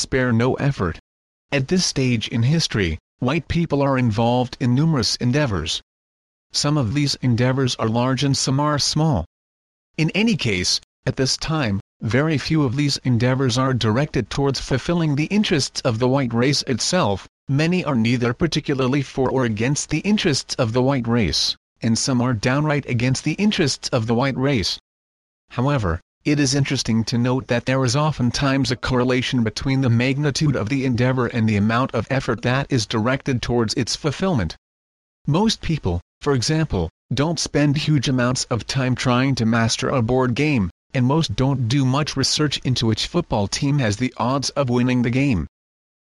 spare no effort. At this stage in history, white people are involved in numerous endeavors. Some of these endeavors are large and some are small. In any case, at this time, very few of these endeavors are directed towards fulfilling the interests of the white race itself, many are neither particularly for or against the interests of the white race, and some are downright against the interests of the white race. However, it is interesting to note that there is oftentimes a correlation between the magnitude of the endeavor and the amount of effort that is directed towards its fulfillment. Most people, for example, don't spend huge amounts of time trying to master a board game, and most don't do much research into which football team has the odds of winning the game.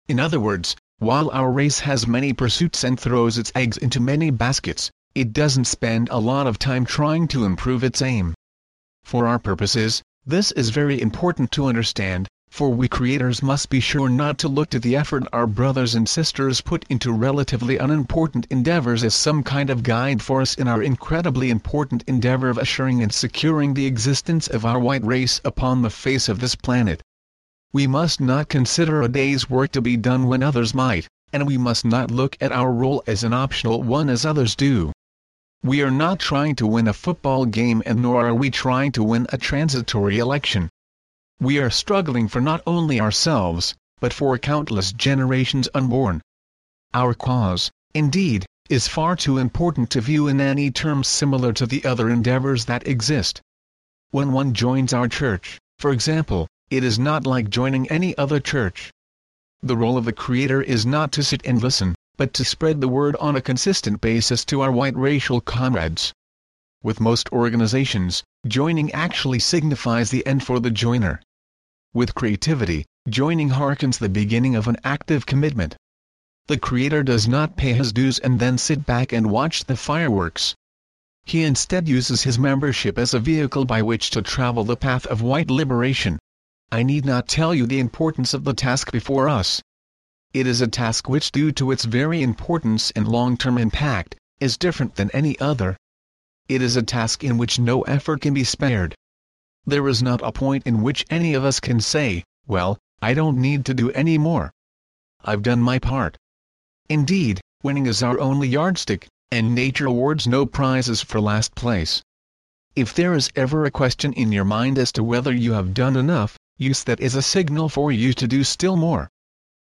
In other words, while our race has many pursuits and throws its eggs into many baskets, it doesn't spend a lot of time trying to improve its aim. For our purposes, this is very important to understand, for we creators must be sure not to look to the effort our brothers and sisters put into relatively unimportant endeavors as some kind of guide for us in our incredibly important endeavor of assuring and securing the existence of our white race upon the face of this planet. We must not consider a day's work to be done when others might, and we must not look at our role as an optional one as others do. We are not trying to win a football game and nor are we trying to win a transitory election. We are struggling for not only ourselves, but for countless generations unborn. Our cause, indeed, is far too important to view in any terms similar to the other endeavors that exist. When one joins our church, for example, it is not like joining any other church. The role of the Creator is not to sit and listen, but to spread the word on a consistent basis to our white racial comrades. With most organizations, joining actually signifies the end for the joiner. With creativity, joining harkens the beginning of an active commitment. The creator does not pay his dues and then sit back and watch the fireworks. He instead uses his membership as a vehicle by which to travel the path of white liberation. I need not tell you the importance of the task before us. It is a task which due to its very importance and long-term impact, is different than any other. It is a task in which no effort can be spared. There is not a point in which any of us can say, well, I don't need to do any more. I've done my part. Indeed, winning is our only yardstick, and nature awards no prizes for last place. If there is ever a question in your mind as to whether you have done enough, use that as a signal for you to do still more.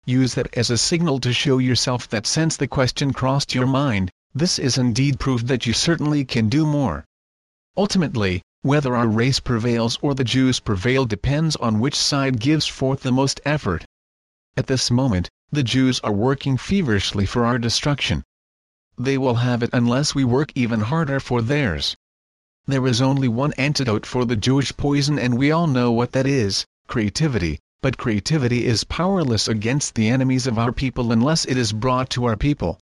Use that as a signal to show yourself that since the question crossed your mind, this is indeed proof that you certainly can do more. Ultimately, whether our race prevails or the Jews prevail depends on which side gives forth the most effort. At this moment, the Jews are working feverishly for our destruction. They will have it unless we work even harder for theirs. There is only one antidote for the Jewish poison and we all know what that is, creativity, but creativity is powerless against the enemies of our people unless it is brought to our people.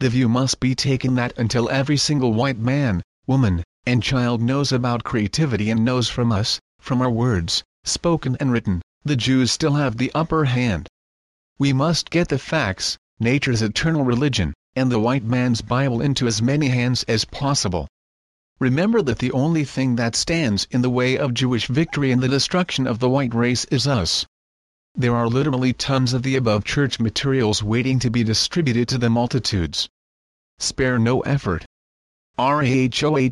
The view must be taken that until every single white man, woman, and child knows about creativity and knows from us, from our words, spoken and written, the Jews still have the upper hand. We must get the facts, nature's eternal religion, and the white man's Bible into as many hands as possible. Remember that the only thing that stands in the way of Jewish victory and the destruction of the white race is us. There are literally tons of the above church materials waiting to be distributed to the multitudes. Spare no effort. RAHOWA